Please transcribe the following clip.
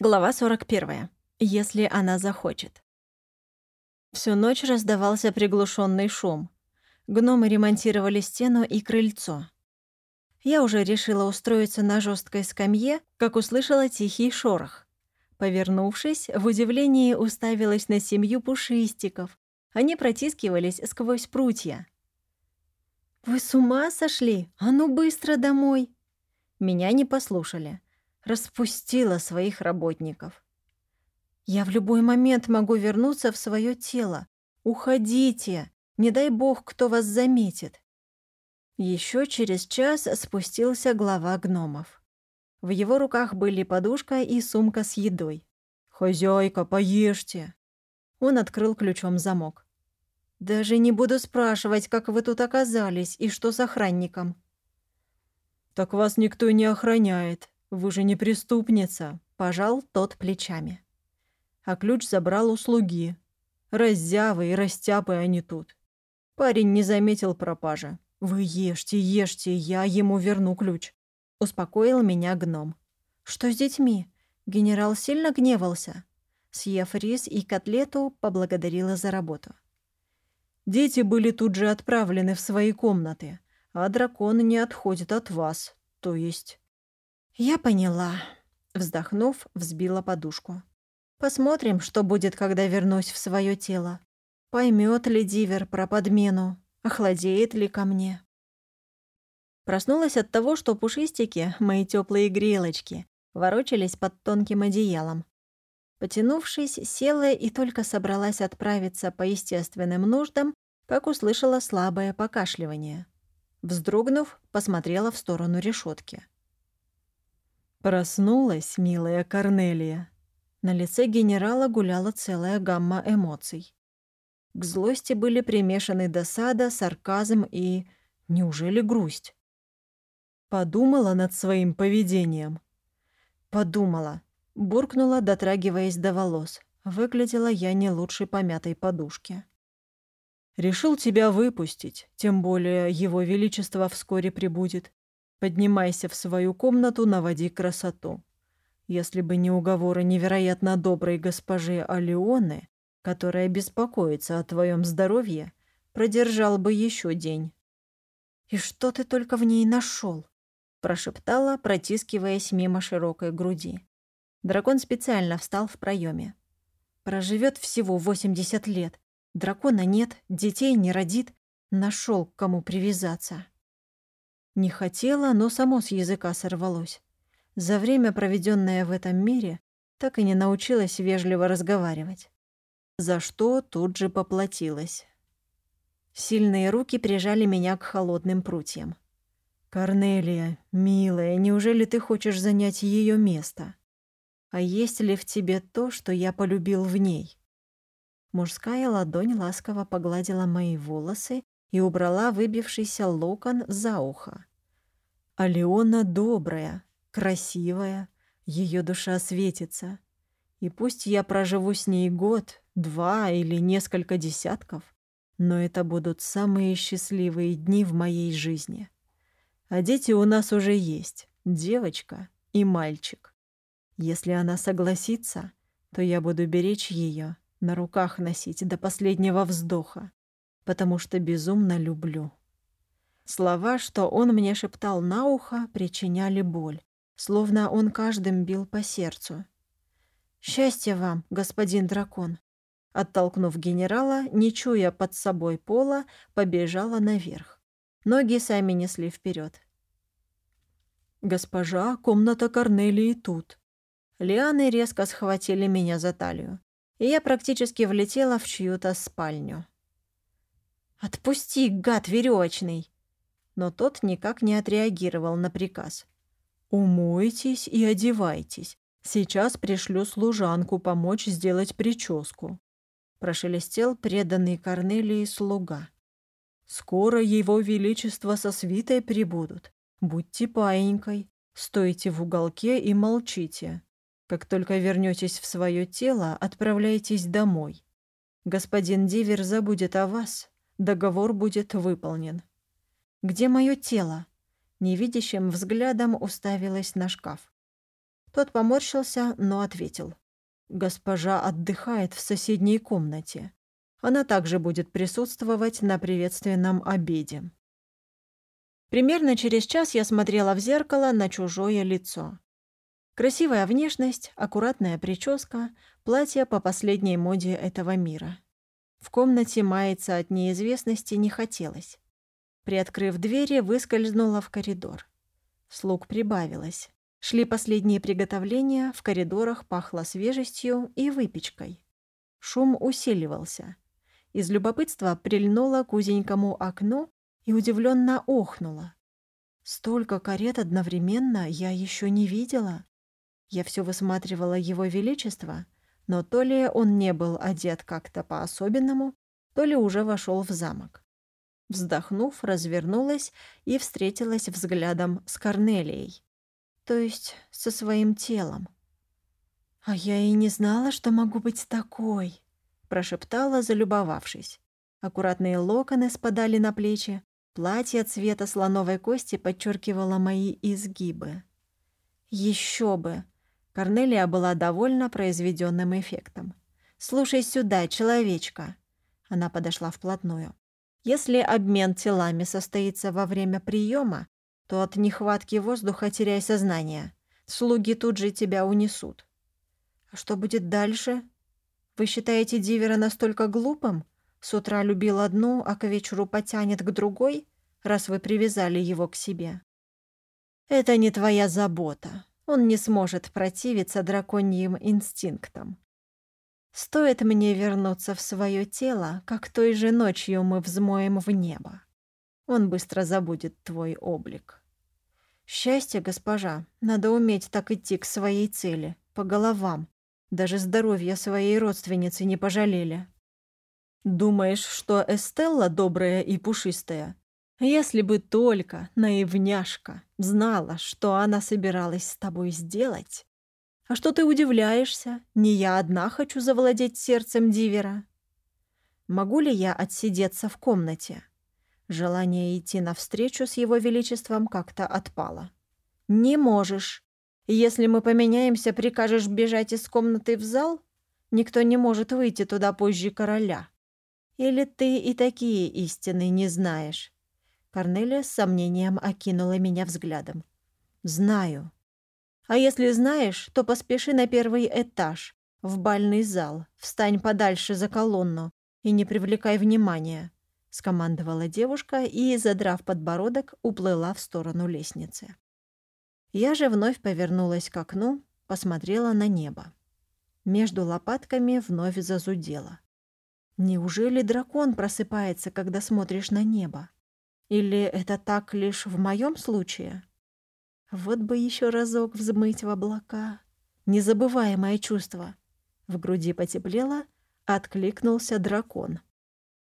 Глава 41. Если она захочет. Всю ночь раздавался приглушенный шум. Гномы ремонтировали стену и крыльцо. Я уже решила устроиться на жесткой скамье, как услышала тихий шорох. Повернувшись, в удивлении уставилась на семью пушистиков. Они протискивались сквозь прутья. «Вы с ума сошли? А ну быстро домой!» Меня не послушали распустила своих работников. Я в любой момент могу вернуться в свое тело. Уходите, не дай бог, кто вас заметит. Еще через час спустился глава гномов. В его руках были подушка и сумка с едой. «Хозяйка, поешьте!» Он открыл ключом замок. «Даже не буду спрашивать, как вы тут оказались и что с охранником». «Так вас никто не охраняет. «Вы же не преступница», — пожал тот плечами. А ключ забрал у слуги. Раззявы и растяпы они тут. Парень не заметил пропажи. «Вы ешьте, ешьте, я ему верну ключ», — успокоил меня гном. «Что с детьми? Генерал сильно гневался?» Съев рис и котлету, поблагодарила за работу. «Дети были тут же отправлены в свои комнаты, а дракон не отходит от вас, то есть «Я поняла», — вздохнув, взбила подушку. «Посмотрим, что будет, когда вернусь в свое тело. Поймет ли Дивер про подмену, охладеет ли ко мне». Проснулась от того, что пушистики, мои теплые грелочки, ворочались под тонким одеялом. Потянувшись, села и только собралась отправиться по естественным нуждам, как услышала слабое покашливание. Вздрогнув, посмотрела в сторону решетки. Проснулась, милая Корнелия. На лице генерала гуляла целая гамма эмоций. К злости были примешаны досада, сарказм и... Неужели грусть? Подумала над своим поведением. Подумала. Буркнула, дотрагиваясь до волос. Выглядела я не лучше помятой подушки. Решил тебя выпустить, тем более его величество вскоре прибудет. Поднимайся в свою комнату, наводи красоту. Если бы не уговоры невероятно доброй госпожи Алионы, которая беспокоится о твоем здоровье, продержал бы еще день. «И что ты только в ней нашел? прошептала, протискиваясь мимо широкой груди. Дракон специально встал в проеме. Проживет всего 80 лет. Дракона нет, детей не родит. Нашел к кому привязаться. Не хотела, но само с языка сорвалось. За время, проведенное в этом мире, так и не научилась вежливо разговаривать. За что тут же поплатилась. Сильные руки прижали меня к холодным прутьям. «Корнелия, милая, неужели ты хочешь занять ее место? А есть ли в тебе то, что я полюбил в ней?» Мужская ладонь ласково погладила мои волосы и убрала выбившийся локон за ухо. А Леона добрая, красивая, ее душа светится. И пусть я проживу с ней год, два или несколько десятков, но это будут самые счастливые дни в моей жизни. А дети у нас уже есть, девочка и мальчик. Если она согласится, то я буду беречь ее, на руках носить до последнего вздоха, потому что безумно люблю. Слова, что он мне шептал на ухо, причиняли боль, словно он каждым бил по сердцу. «Счастья вам, господин дракон!» Оттолкнув генерала, не чуя под собой пола, побежала наверх. Ноги сами несли вперед. «Госпожа, комната Корнелии тут». Лианы резко схватили меня за талию, и я практически влетела в чью-то спальню. «Отпусти, гад веревочный! Но тот никак не отреагировал на приказ. «Умойтесь и одевайтесь. Сейчас пришлю служанку помочь сделать прическу», — прошелестел преданный Корнелии слуга. «Скоро его величество со свитой прибудут. Будьте паинькой, стойте в уголке и молчите. Как только вернетесь в свое тело, отправляйтесь домой. Господин Дивер забудет о вас, договор будет выполнен. Где мое тело? Невидящим взглядом уставилась на шкаф. Тот поморщился, но ответил. «Госпожа отдыхает в соседней комнате. Она также будет присутствовать на приветственном обеде». Примерно через час я смотрела в зеркало на чужое лицо. Красивая внешность, аккуратная прическа, платье по последней моде этого мира. В комнате маяться от неизвестности не хотелось. Приоткрыв двери, выскользнула в коридор. Слуг прибавилось. Шли последние приготовления, в коридорах пахло свежестью и выпечкой. Шум усиливался. Из любопытства прильнула к узенькому окну и удивленно охнула. Столько карет одновременно я еще не видела. Я все высматривала его величество, но то ли он не был одет как-то по-особенному, то ли уже вошел в замок. Вздохнув, развернулась и встретилась взглядом с Корнелией, то есть со своим телом. «А я и не знала, что могу быть такой», — прошептала, залюбовавшись. Аккуратные локоны спадали на плечи, платье цвета слоновой кости подчеркивало мои изгибы. Еще бы! Корнелия была довольна произведенным эффектом. «Слушай сюда, человечка!» Она подошла вплотную. «Если обмен телами состоится во время приема, то от нехватки воздуха теряй сознание. Слуги тут же тебя унесут». «А что будет дальше? Вы считаете Дивера настолько глупым? С утра любил одну, а к вечеру потянет к другой, раз вы привязали его к себе?» «Это не твоя забота», он не сможет противиться драконьим инстинктам. Стоит мне вернуться в свое тело, как той же ночью мы взмоем в небо. Он быстро забудет твой облик. Счастье, госпожа, надо уметь так идти к своей цели, по головам. Даже здоровья своей родственницы не пожалели. Думаешь, что Эстелла добрая и пушистая, если бы только наивняшка знала, что она собиралась с тобой сделать. А что ты удивляешься? Не я одна хочу завладеть сердцем Дивера. Могу ли я отсидеться в комнате? Желание идти навстречу с его величеством как-то отпало. Не можешь. Если мы поменяемся, прикажешь бежать из комнаты в зал? Никто не может выйти туда позже короля. Или ты и такие истины не знаешь? Корнелия с сомнением окинула меня взглядом. «Знаю. А если знаешь, то поспеши на первый этаж, в бальный зал, встань подальше за колонну и не привлекай внимания», — скомандовала девушка и, задрав подбородок, уплыла в сторону лестницы. Я же вновь повернулась к окну, посмотрела на небо. Между лопатками вновь зазудело. Неужели дракон просыпается, когда смотришь на небо? Или это так лишь в моем случае? Вот бы еще разок взмыть в облака. Незабываемое чувство. В груди потеплело, откликнулся дракон.